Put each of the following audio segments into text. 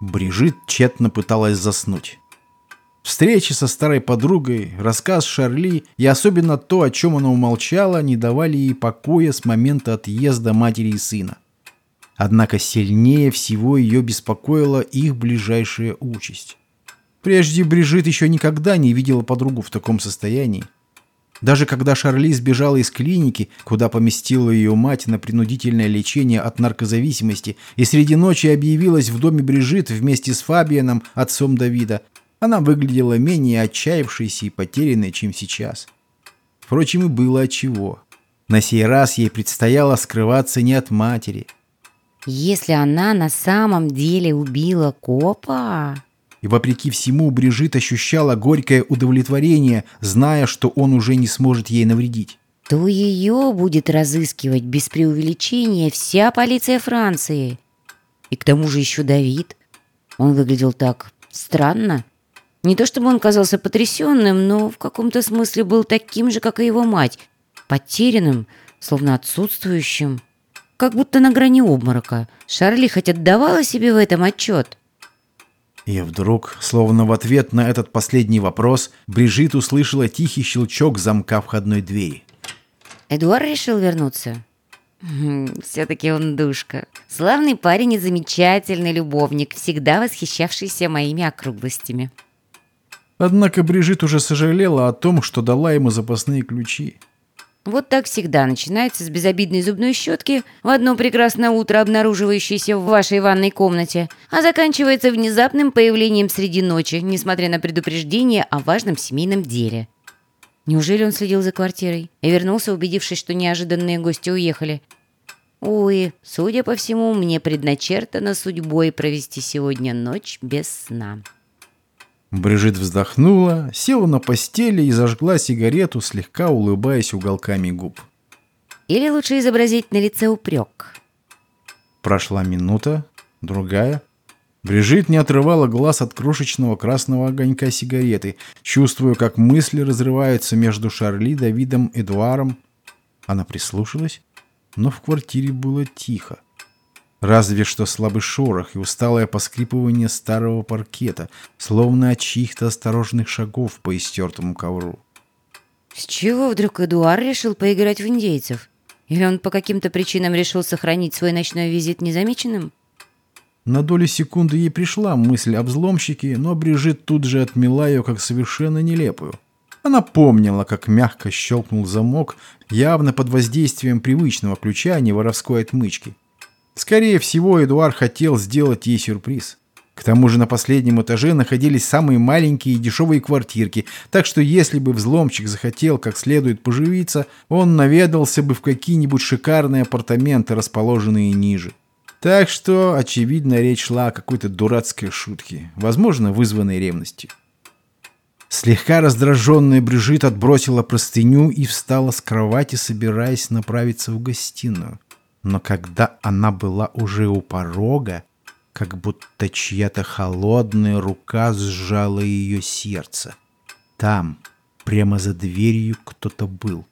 Брижит тщетно пыталась заснуть. Встречи со старой подругой, рассказ Шарли и особенно то, о чем она умолчала, не давали ей покоя с момента отъезда матери и сына. Однако сильнее всего ее беспокоила их ближайшая участь. Прежде Брижит еще никогда не видела подругу в таком состоянии. Даже когда Шарли сбежала из клиники, куда поместила ее мать на принудительное лечение от наркозависимости, и среди ночи объявилась в доме Брижит вместе с Фабианом, отцом Давида, она выглядела менее отчаявшейся и потерянной, чем сейчас. Впрочем, и было отчего. На сей раз ей предстояло скрываться не от матери. Если она на самом деле убила копа... И вопреки всему Брижит ощущала горькое удовлетворение, зная, что он уже не сможет ей навредить. То ее будет разыскивать без преувеличения вся полиция Франции. И к тому же еще Давид. Он выглядел так странно. Не то чтобы он казался потрясенным, но в каком-то смысле был таким же, как и его мать. Потерянным, словно отсутствующим. Как будто на грани обморока. Шарли хоть отдавала себе в этом отчет. И вдруг, словно в ответ на этот последний вопрос, Брижит услышала тихий щелчок замка входной двери. Эдуард решил вернуться? Все-таки он душка. Славный парень и замечательный любовник, всегда восхищавшийся моими округлостями. Однако Брижит уже сожалела о том, что дала ему запасные ключи. Вот так всегда начинается с безобидной зубной щетки в одно прекрасное утро, обнаруживающейся в вашей ванной комнате, а заканчивается внезапным появлением среди ночи, несмотря на предупреждение о важном семейном деле. Неужели он следил за квартирой и вернулся, убедившись, что неожиданные гости уехали? Увы, судя по всему, мне предначертано судьбой провести сегодня ночь без сна. Брижит вздохнула, села на постели и зажгла сигарету, слегка улыбаясь уголками губ. Или лучше изобразить на лице упрек. Прошла минута, другая. Брижит не отрывала глаз от крошечного красного огонька сигареты, чувствуя, как мысли разрываются между Шарли, Давидом, Эдуаром. Она прислушалась, но в квартире было тихо. Разве что слабый шорох и усталое поскрипывание старого паркета, словно от чьих-то осторожных шагов по истертому ковру. С чего вдруг Эдуард решил поиграть в индейцев? Или он по каким-то причинам решил сохранить свой ночной визит незамеченным? На долю секунды ей пришла мысль о взломщике, но Брижит тут же отмела ее как совершенно нелепую. Она помнила, как мягко щелкнул замок, явно под воздействием привычного ключа, а не воровской отмычки. Скорее всего, Эдуард хотел сделать ей сюрприз. К тому же на последнем этаже находились самые маленькие и дешевые квартирки, так что если бы взломщик захотел как следует поживиться, он наведался бы в какие-нибудь шикарные апартаменты, расположенные ниже. Так что, очевидно, речь шла о какой-то дурацкой шутке, возможно, вызванной ревностью. Слегка раздраженная Брижит отбросила простыню и встала с кровати, собираясь направиться в гостиную но когда она была уже у порога, как будто чья-то холодная рука сжала ее сердце. Там, прямо за дверью, кто-то был.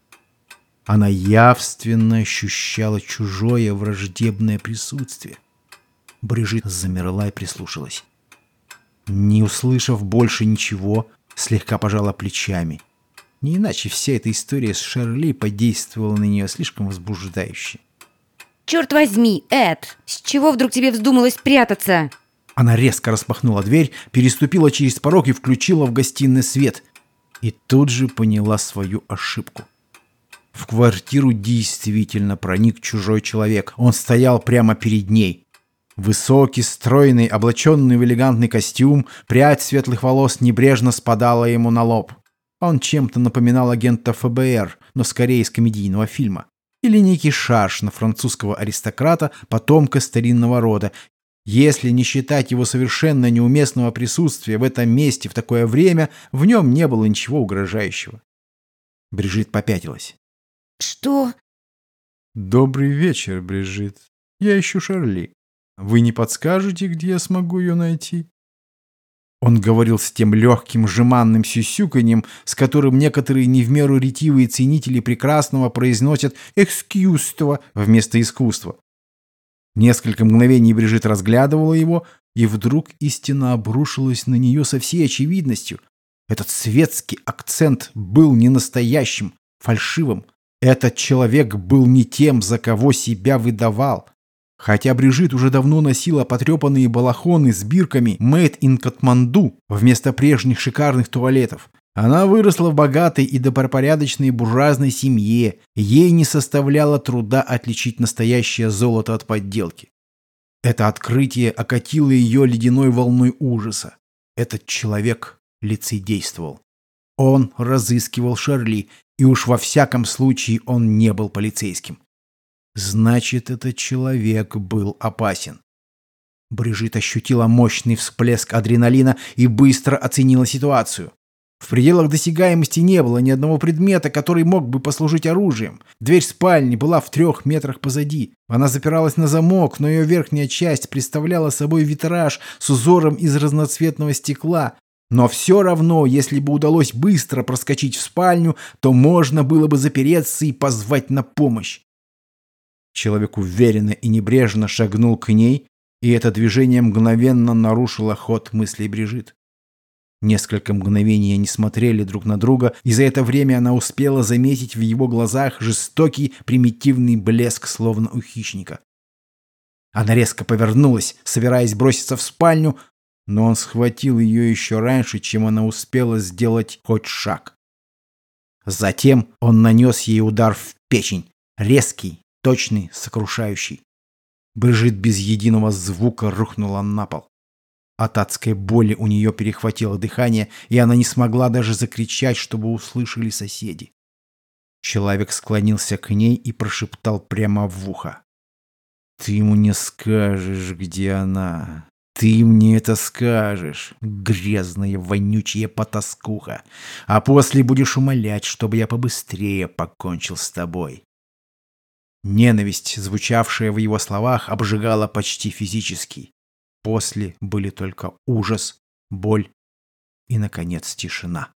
Она явственно ощущала чужое враждебное присутствие. Брижит замерла и прислушалась. Не услышав больше ничего, слегка пожала плечами. Не иначе вся эта история с Шерли подействовала на нее слишком возбуждающе. «Черт возьми, Эд! С чего вдруг тебе вздумалось прятаться?» Она резко распахнула дверь, переступила через порог и включила в гостиной свет. И тут же поняла свою ошибку. В квартиру действительно проник чужой человек. Он стоял прямо перед ней. Высокий, стройный, облаченный в элегантный костюм, прядь светлых волос небрежно спадала ему на лоб. Он чем-то напоминал агента ФБР, но скорее из комедийного фильма или некий шарш на французского аристократа, потомка старинного рода, если не считать его совершенно неуместного присутствия в этом месте в такое время, в нем не было ничего угрожающего. Брижит попятилась. «Что?» «Добрый вечер, Брижит. Я ищу Шарли. Вы не подскажете, где я смогу ее найти?» Он говорил с тем легким, жеманным сюсюканьем, с которым некоторые не в меру ретивые ценители прекрасного произносят «экскьюство» вместо искусства. Несколько мгновений Брижит разглядывала его, И вдруг истина обрушилась на нее со всей очевидностью. Этот светский акцент был не настоящим, фальшивым. Этот человек был не тем, за кого себя выдавал. Хотя Брижит уже давно носила потрепанные балахоны с бирками «Made in Kathmandu» вместо прежних шикарных туалетов. Она выросла в богатой и добропорядочной буржуазной семье, ей не составляло труда отличить настоящее золото от подделки. Это открытие окатило ее ледяной волной ужаса. Этот человек лицедействовал. Он разыскивал Шарли, и уж во всяком случае он не был полицейским. Значит, этот человек был опасен. Брижит ощутила мощный всплеск адреналина и быстро оценила ситуацию. В пределах досягаемости не было ни одного предмета, который мог бы послужить оружием. Дверь спальни была в трех метрах позади. Она запиралась на замок, но ее верхняя часть представляла собой витраж с узором из разноцветного стекла. Но все равно, если бы удалось быстро проскочить в спальню, то можно было бы запереться и позвать на помощь. Человек уверенно и небрежно шагнул к ней, и это движение мгновенно нарушило ход мыслей Брижит. Несколько мгновений они смотрели друг на друга, и за это время она успела заметить в его глазах жестокий примитивный блеск, словно у хищника. Она резко повернулась, собираясь броситься в спальню, но он схватил ее еще раньше, чем она успела сделать хоть шаг. Затем он нанес ей удар в печень, резкий, точный, сокрушающий. Брыжит без единого звука рухнула на пол. От адской боли у нее перехватило дыхание, и она не смогла даже закричать, чтобы услышали соседи. Человек склонился к ней и прошептал прямо в ухо. «Ты мне скажешь, где она. Ты мне это скажешь, грязная вонючая потаскуха. А после будешь умолять, чтобы я побыстрее покончил с тобой». Ненависть, звучавшая в его словах, обжигала почти физически. После были только ужас, боль и, наконец, тишина.